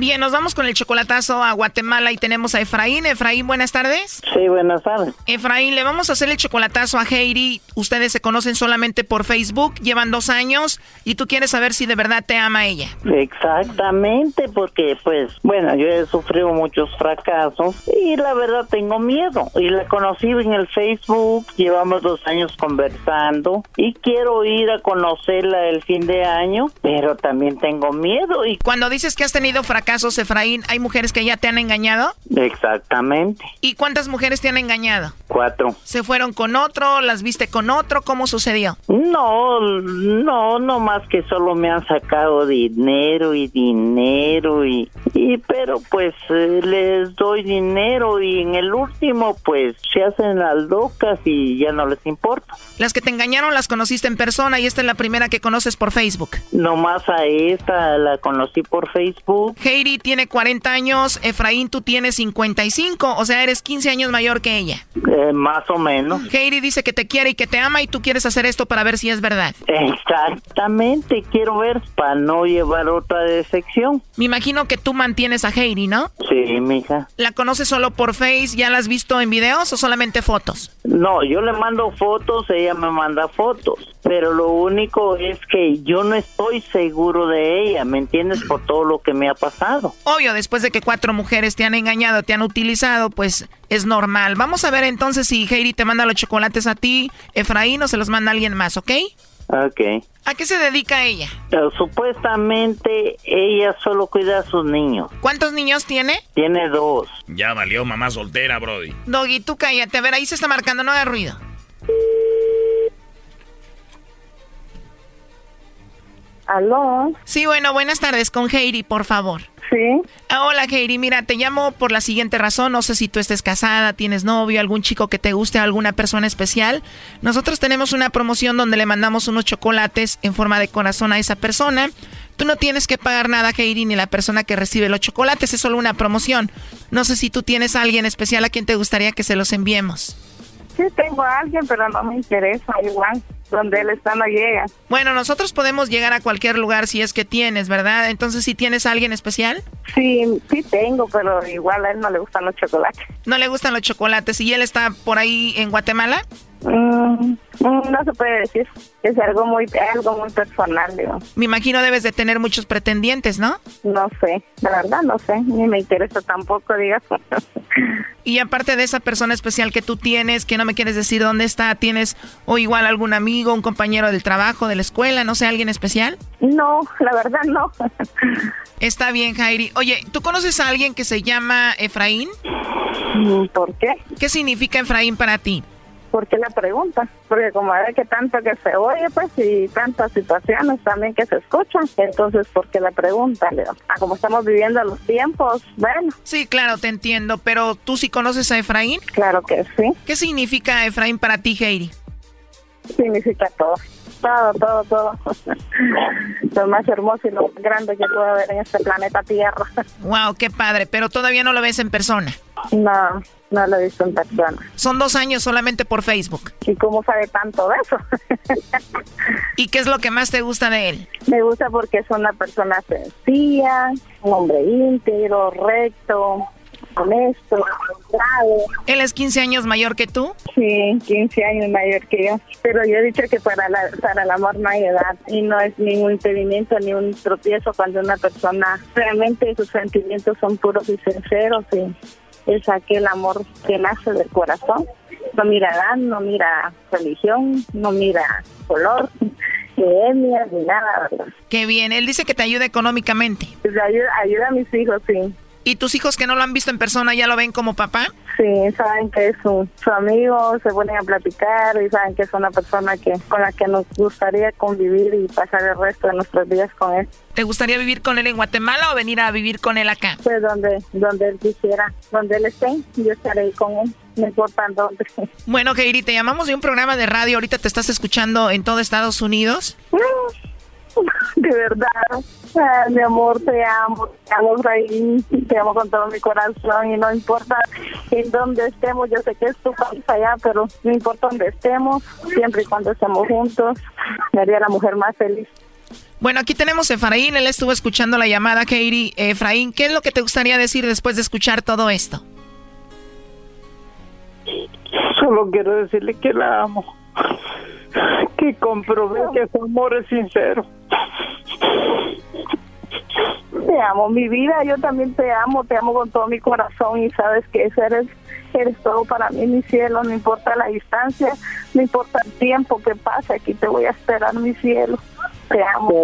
Bien, nos vamos con el chocolatazo a Guatemala y tenemos a Efraín. Efraín, buenas tardes. Sí, buenas tardes. Efraín, le vamos a hacer el chocolatazo a Heidi. Ustedes se conocen solamente por Facebook, llevan dos años y tú quieres saber si de verdad te ama ella. Exactamente, porque pues, bueno, yo he sufrido muchos fracasos y la verdad tengo miedo. Y la conocí en el Facebook, llevamos dos años conversando y quiero ir a conocerla el fin de año, pero también tengo miedo. Y cuando dices que has tenido fracasos, casos, Efraín, hay mujeres que ya te han engañado? Exactamente. ¿Y cuántas mujeres te han engañado? Cuatro. ¿Se fueron con otro? ¿Las viste con otro? ¿Cómo sucedió? No, no, no más que solo me han sacado dinero y dinero y, y pero pues eh, les doy dinero y en el último pues se hacen las locas y ya no les importa. Las que te engañaron las conociste en persona y esta es la primera que conoces por Facebook. No más a esta la conocí por Facebook. Heidi tiene 40 años, Efraín tú tienes 55, o sea, eres 15 años mayor que ella. Eh, más o menos. Heidi dice que te quiere y que te ama y tú quieres hacer esto para ver si es verdad. Exactamente, quiero ver para no llevar otra decepción. Me imagino que tú mantienes a Heidi, ¿no? Sí, mija. ¿La conoces solo por Face? ¿Ya la has visto en videos o solamente fotos? No, yo le mando fotos, ella me manda fotos, pero lo único es que yo no estoy seguro de ella, ¿me entiendes? Por todo lo que me ha pasado. Obvio, después de que cuatro mujeres te han engañado, te han utilizado, pues es normal. Vamos a ver entonces si Heidi te manda los chocolates a ti, Efraín, o se los manda alguien más, ¿ok? Ok. ¿A qué se dedica ella? supuestamente ella solo cuida a sus niños. ¿Cuántos niños tiene? Tiene dos. Ya valió mamá soltera, Brody. Doggy, tú cállate. A ver, ahí se está marcando, no haga ruido. ¿Aló? Sí, bueno, buenas tardes con Heidi, por favor. Sí. Ah, hola, Heidi. Mira, te llamo por la siguiente razón. No sé si tú estés casada, tienes novio, algún chico que te guste, alguna persona especial. Nosotros tenemos una promoción donde le mandamos unos chocolates en forma de corazón a esa persona. Tú no tienes que pagar nada, Heidi, ni la persona que recibe los chocolates. Es solo una promoción. No sé si tú tienes a alguien especial a quien te gustaría que se los enviemos. Sí, tengo a alguien, pero no me interesa igual donde él está no llega. Bueno, nosotros podemos llegar a cualquier lugar si es que tienes, ¿verdad? Entonces, ¿si tienes a alguien especial? Sí, sí tengo, pero igual a él no le gustan los chocolates. No le gustan los chocolates. ¿Y él está por ahí en Guatemala? Mm, mm, no se puede decir. Es algo muy, algo muy personal, digo. Me imagino debes de tener muchos pretendientes, ¿no? No sé, la verdad no sé. Ni me interesa tampoco, digas. y aparte de esa persona especial que tú tienes, que no me quieres decir dónde está, ¿tienes o igual algún amigo, un compañero del trabajo, de la escuela, no sé, alguien especial? No, la verdad no. Está bien, Jairi. Oye, ¿tú conoces a alguien que se llama Efraín? Mm, ¿Por qué? ¿Qué significa Efraín para ti? ¿Por qué la pregunta? Porque como ve que tanto que se oye, pues, y tantas situaciones también que se escuchan, entonces, ¿por qué la pregunta? Ah, como estamos viviendo los tiempos, bueno. Sí, claro, te entiendo, pero ¿tú sí conoces a Efraín? Claro que sí. ¿Qué significa Efraín para ti, Heidi? Significa todo. Todo, todo, todo. lo más hermoso y lo más grande que puedo ver en este planeta Tierra. Wow, qué padre, pero todavía no lo ves en persona. No, no lo he visto en persona. Son dos años solamente por Facebook. ¿Y cómo sabe tanto de eso? ¿Y qué es lo que más te gusta de él? Me gusta porque es una persona sencilla, un hombre íntegro, recto, honesto, honrado. ¿Él es 15 años mayor que tú? Sí, 15 años mayor que yo. Pero yo he dicho que para, la, para el amor no hay edad y no es ningún impedimento ni un tropiezo cuando una persona realmente sus sentimientos son puros y sinceros y es aquel amor que nace del corazón. No mira edad, no mira religión, no mira color, ni etnia, ni nada. Qué bien, él dice que te ayuda económicamente. Pues ayuda, ayuda a mis hijos, sí. ¿Y tus hijos que no lo han visto en persona ya lo ven como papá? Sí, saben que es su, amigo, se ponen a platicar y saben que es una persona que con la que nos gustaría convivir y pasar el resto de nuestros días con él. ¿Te gustaría vivir con él en Guatemala o venir a vivir con él acá? Pues donde, donde él quisiera, donde él esté, yo estaré ahí con él. No importa dónde. Bueno, Keiri, te llamamos de un programa de radio. Ahorita te estás escuchando en todo Estados Unidos. De verdad. Ah, mi amor, te amo, te amo, ahí, te amo con todo mi corazón y no importa en dónde estemos, yo sé que es tu país allá, pero no importa dónde estemos, siempre y cuando estemos juntos, me haría la mujer más feliz. Bueno, aquí tenemos a Efraín, él estuvo escuchando la llamada, Katie. Efraín, ¿qué es lo que te gustaría decir después de escuchar todo esto? Solo quiero decirle que la amo, que comprobé que su amor es sincero. Te amo, mi vida, yo también te amo, te amo con todo mi corazón y sabes que eres, eres todo para mí, mi cielo, no importa la distancia, no importa el tiempo que pase, aquí te voy a esperar, mi cielo, te amo.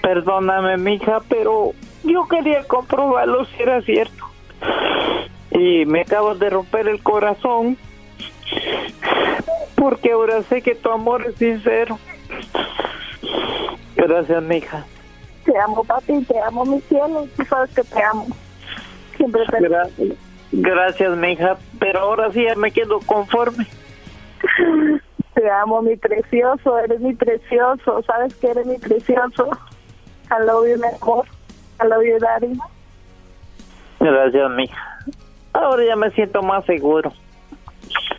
Perdóname, mija, pero yo quería comprobarlo si era cierto. Y me acabas de romper el corazón, porque ahora sé que tu amor es sincero. Gracias, mija. Te amo, papi, te amo, mi cielo. Tú sabes que te amo. Siempre te Gracias, gracias mija. Pero ahora sí ya me quedo conforme. Te amo, mi precioso. Eres mi precioso. Sabes que eres mi precioso. I love you, mejor. I love you, daddy. Gracias, mija. Ahora ya me siento más seguro.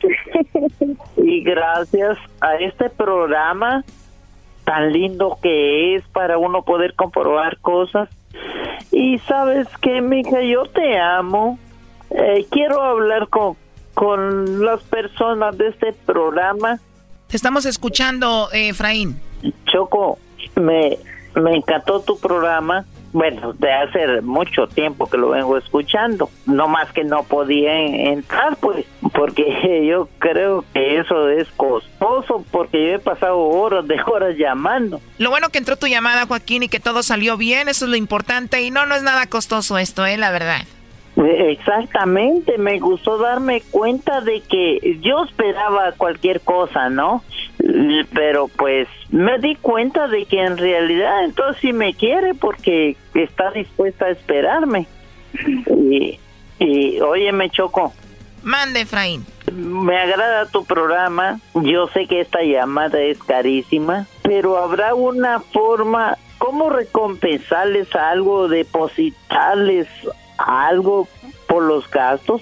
y gracias a este programa tan lindo que es para uno poder comprobar cosas. Y sabes que, mija, yo te amo. Eh, quiero hablar con, con las personas de este programa. Te estamos escuchando, eh, Efraín. Choco, me, me encantó tu programa bueno, de hace mucho tiempo que lo vengo escuchando, no más que no podía entrar, pues, porque yo creo que eso es costoso, porque yo he pasado horas de horas llamando. Lo bueno que entró tu llamada, Joaquín, y que todo salió bien, eso es lo importante, y no, no es nada costoso esto, eh, la verdad. Exactamente, me gustó darme cuenta de que yo esperaba cualquier cosa, ¿no? Pero pues me di cuenta de que en realidad entonces sí me quiere porque está dispuesta a esperarme. Y, y oye, me choco. Mande, Efraín. Me agrada tu programa. Yo sé que esta llamada es carísima, pero habrá una forma, ¿cómo recompensarles algo, depositarles algo por los gastos?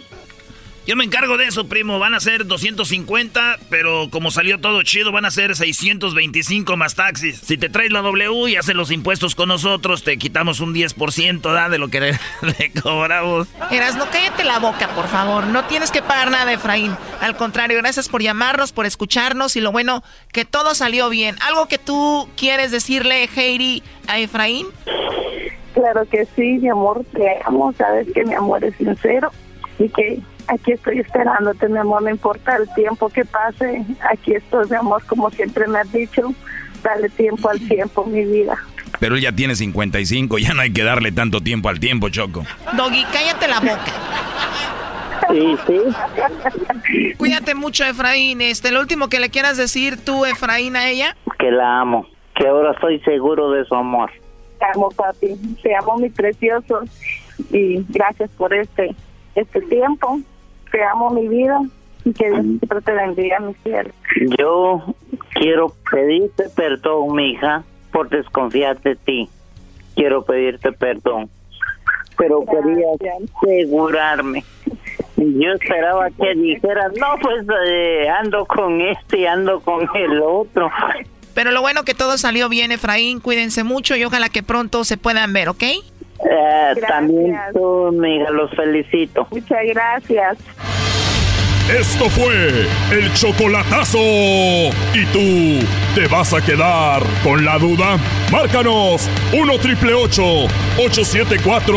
Yo me encargo de eso, primo. Van a ser 250, pero como salió todo chido, van a ser 625 más taxis. Si te traes la W y haces los impuestos con nosotros, te quitamos un 10% ¿da? de lo que le, cobramos. no cállate la boca, por favor. No tienes que pagar nada, Efraín. Al contrario, gracias por llamarnos, por escucharnos y lo bueno, que todo salió bien. ¿Algo que tú quieres decirle, Heidi, a Efraín? Claro que sí, mi amor, te amo, sabes que mi amor es sincero y que aquí estoy esperándote, mi amor, no importa el tiempo que pase, aquí estoy, mi amor, como siempre me has dicho, dale tiempo al tiempo, mi vida. Pero él ya tiene 55, ya no hay que darle tanto tiempo al tiempo, Choco. Doggy, cállate la boca. Sí, sí. Cuídate mucho, Efraín. Este, lo último que le quieras decir tú, Efraín, a ella. Que la amo, que ahora estoy seguro de su amor. Te amo, papi. Te amo, mi precioso. Y gracias por este, este tiempo. Te amo, mi vida. Y que Dios siempre te bendiga, mi cielo. Yo quiero pedirte perdón, mi hija, por desconfiar de ti. Quiero pedirte perdón. Pero quería asegurarme. Yo esperaba que dijeras, no, pues eh, ando con este, ando con el otro. Pero lo bueno que todo salió bien, Efraín. Cuídense mucho y ojalá que pronto se puedan ver, ¿ok? Eh, también tú, amiga, los felicito. Muchas gracias. Esto fue el chocolatazo. ¿Y tú te vas a quedar con la duda? Márcanos 1 triple 874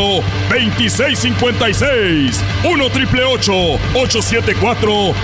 2656. 1 triple 874